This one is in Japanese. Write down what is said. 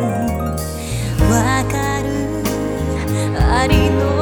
わかる。ありの